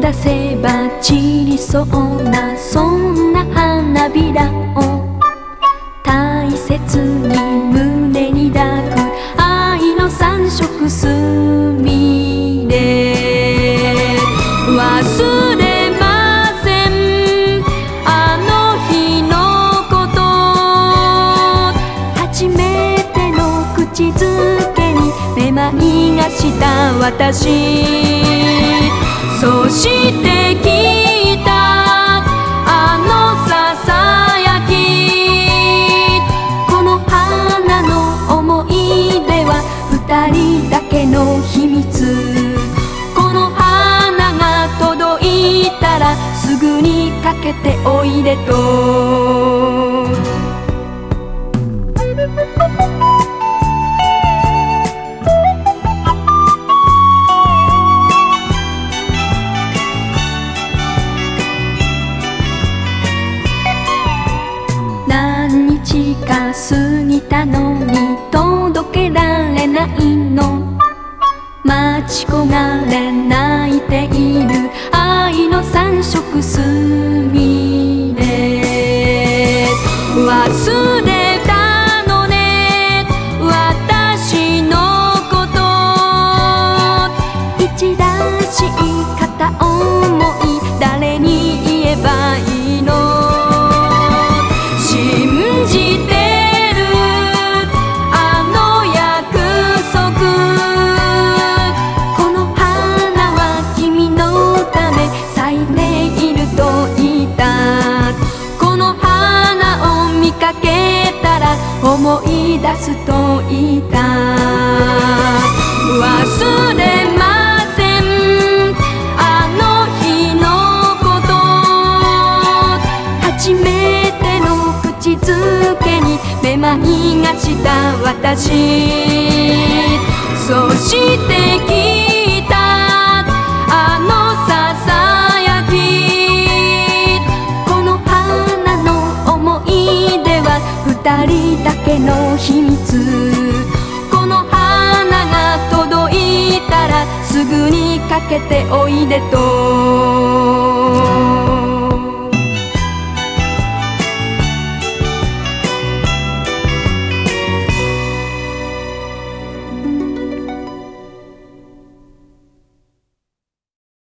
出せば散りそうなそんな花びらを大切に胸に抱く愛の三色すみれ忘れませんあの日のこと初めての口づけにめまいがした私そして聞いたあのささやき。この花の思い出は二人だけの秘密。この花が届いたらすぐにかけておいでと。日か過ぎたのに届けられないの。待ち焦がれ泣いている愛の三色すみれ忘れたのね私のこと。一らしい片思い出すと言った。忘れません。あの日のこと。初めての口づけにめまいがした私。そして二人だけの秘密。この花が届いたらすぐにかけておいでと。